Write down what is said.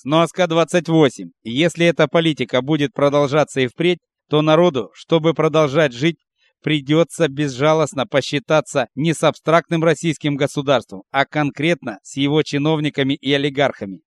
Сноска 28. Если эта политика будет продолжаться и впредь, то народу, чтобы продолжать жить, придется безжалостно посчитаться не с абстрактным российским государством, а конкретно с его чиновниками и олигархами.